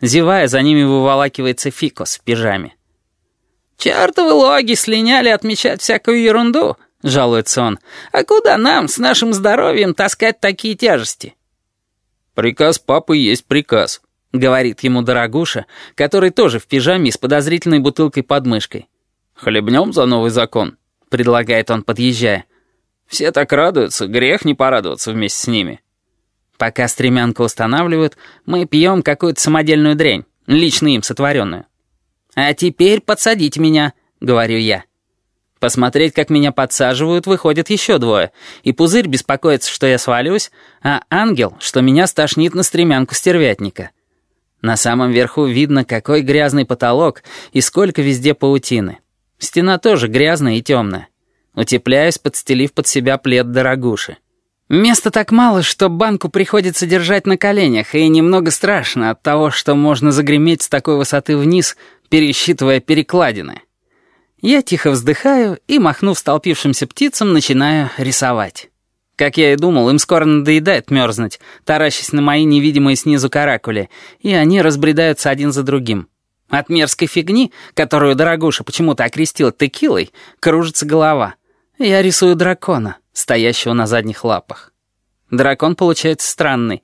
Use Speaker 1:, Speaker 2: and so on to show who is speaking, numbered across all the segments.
Speaker 1: Зевая, за ними выволакивается Фикос в пижаме. «Чёртовы логи слиняли отмечать всякую ерунду», — жалуется он. «А куда нам с нашим здоровьем таскать такие тяжести?»
Speaker 2: «Приказ папы есть приказ», —
Speaker 1: говорит ему дорогуша, который тоже в пижаме с подозрительной бутылкой под мышкой.
Speaker 2: «Хлебнем за новый закон», — предлагает он, подъезжая. «Все так радуются, грех не порадоваться вместе с ними».
Speaker 1: Пока стремянку устанавливают, мы пьем какую-то самодельную дрянь, лично им сотворенную. «А теперь подсадите меня», — говорю я. Посмотреть, как меня подсаживают, выходит еще двое, и Пузырь беспокоится, что я свалюсь, а Ангел, что меня стошнит на стремянку стервятника. На самом верху видно, какой грязный потолок и сколько везде паутины. Стена тоже грязная и темная. Утепляюсь, подстелив под себя плед дорогуши. Места так мало, что банку приходится держать на коленях, и немного страшно от того, что можно загреметь с такой высоты вниз, пересчитывая перекладины. Я тихо вздыхаю и, махнув столпившимся птицам, начинаю рисовать. Как я и думал, им скоро надоедает мерзнуть, таращась на мои невидимые снизу каракули, и они разбредаются один за другим. От мерзкой фигни, которую дорогуша почему-то окрестила текилой, кружится голова. Я рисую дракона стоящего на задних лапах. Дракон получается странный.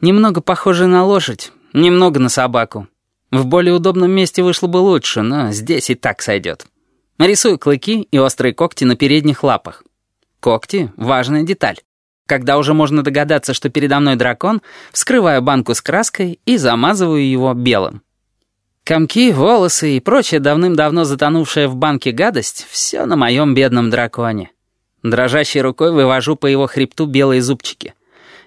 Speaker 1: Немного похожий на лошадь, немного на собаку. В более удобном месте вышло бы лучше, но здесь и так сойдет. Рисую клыки и острые когти на передних лапах. Когти — важная деталь. Когда уже можно догадаться, что передо мной дракон, вскрываю банку с краской и замазываю его белым. Комки, волосы и прочая давным-давно затонувшая в банке гадость — все на моем бедном драконе. Дрожащей рукой вывожу по его хребту белые зубчики.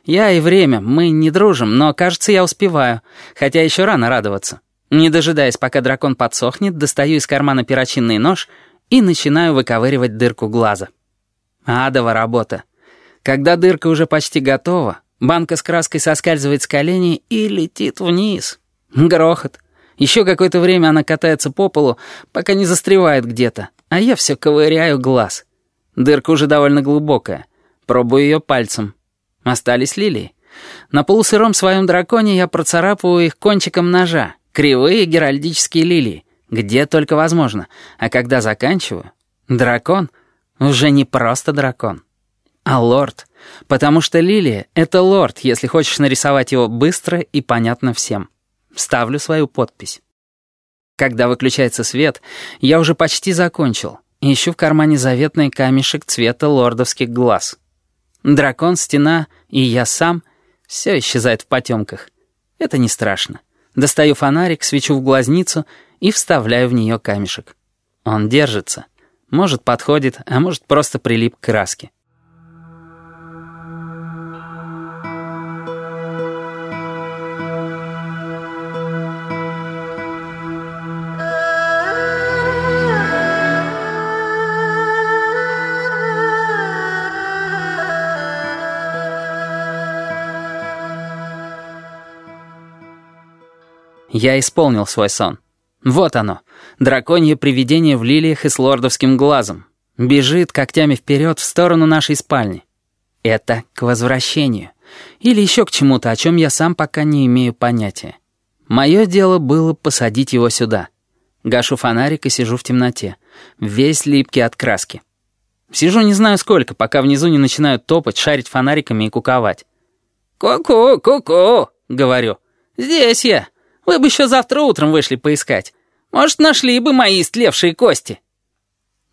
Speaker 1: Я и время, мы не дружим, но, кажется, я успеваю, хотя еще рано радоваться. Не дожидаясь, пока дракон подсохнет, достаю из кармана перочинный нож и начинаю выковыривать дырку глаза. Адова работа. Когда дырка уже почти готова, банка с краской соскальзывает с коленей и летит вниз. Грохот. Еще какое-то время она катается по полу, пока не застревает где-то, а я все ковыряю глаз. Дырка уже довольно глубокая. Пробую ее пальцем. Остались лилии. На полусыром своем драконе я процарапываю их кончиком ножа. Кривые геральдические лилии. Где только возможно. А когда заканчиваю... Дракон уже не просто дракон, а лорд. Потому что лилия — это лорд, если хочешь нарисовать его быстро и понятно всем. Ставлю свою подпись. Когда выключается свет, я уже почти закончил. Ищу в кармане заветный камешек цвета лордовских глаз. Дракон, стена и я сам — все исчезает в потемках. Это не страшно. Достаю фонарик, свечу в глазницу и вставляю в нее камешек. Он держится. Может, подходит, а может, просто прилип к краске. Я исполнил свой сон. Вот оно, драконье привидение в лилиях и с лордовским глазом. Бежит когтями вперед в сторону нашей спальни. Это к возвращению. Или еще к чему-то, о чем я сам пока не имею понятия. Мое дело было посадить его сюда. Гашу фонарик и сижу в темноте, весь липкий от краски. Сижу не знаю сколько, пока внизу не начинают топать, шарить фонариками и куковать. «Ку-ку, ку-ку», — говорю. «Здесь я. Вы бы еще завтра утром вышли поискать. Может, нашли бы мои истлевшие кости».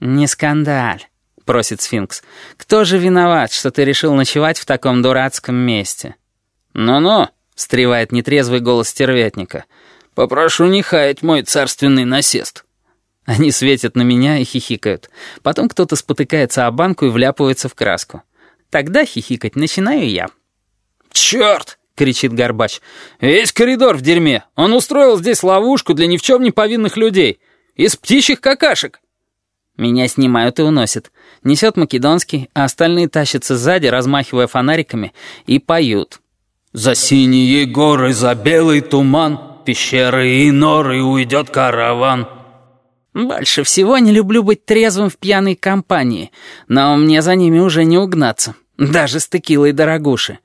Speaker 1: «Не скандаль», — просит сфинкс. «Кто же виноват, что ты решил ночевать в таком дурацком месте?»
Speaker 2: «Ну-ну», —
Speaker 1: встревает нетрезвый голос стервятника.
Speaker 2: «Попрошу не хаять мой царственный насест».
Speaker 1: Они светят на меня и хихикают. Потом кто-то спотыкается о банку и вляпывается в краску. Тогда хихикать начинаю я.
Speaker 2: «Черт!»
Speaker 1: Кричит Горбач.
Speaker 2: «Весь коридор в дерьме. Он устроил здесь ловушку для ни в чем не повинных людей. Из птичьих какашек».
Speaker 1: Меня снимают и уносят. Несет Македонский, а остальные тащатся сзади, размахивая фонариками, и поют.
Speaker 2: «За синие горы, за белый туман, пещеры и норы уйдет караван».
Speaker 1: Больше всего не люблю быть трезвым в пьяной компании, но мне за ними уже не угнаться, даже с текилой дорогуши.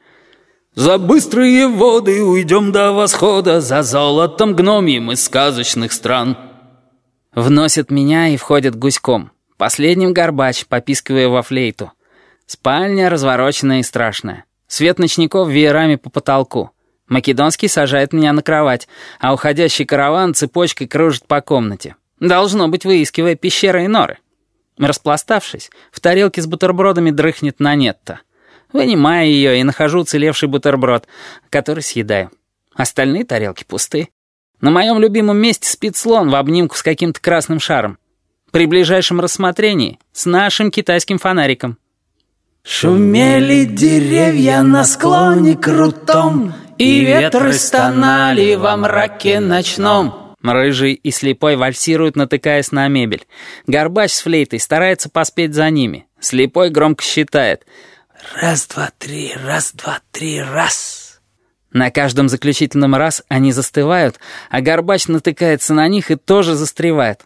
Speaker 2: За быстрые воды уйдем до восхода, За золотом гномием из сказочных стран.
Speaker 1: Вносят меня и входят гуськом. Последним горбач, попискивая во флейту. Спальня развороченная и страшная. Свет ночников веерами по потолку. Македонский сажает меня на кровать, а уходящий караван цепочкой кружит по комнате. Должно быть, выискивая пещеры и норы. Распластавшись, в тарелке с бутербродами дрыхнет Нанетта. Вынимаю ее и нахожу уцелевший бутерброд, который съедаю. Остальные тарелки пусты. На моем любимом месте спит слон в обнимку с каким-то красным шаром. При ближайшем рассмотрении с нашим китайским фонариком.
Speaker 3: Шумели деревья на склоне крутом, И ветры стонали во мраке ночном.
Speaker 1: Рыжий и слепой вальсируют, натыкаясь на мебель. Горбач с флейтой старается поспеть за ними. Слепой громко считает —
Speaker 3: Раз, два, три, раз, два, три, раз.
Speaker 1: На каждом заключительном раз они застывают, а Горбач натыкается на них и тоже застревает.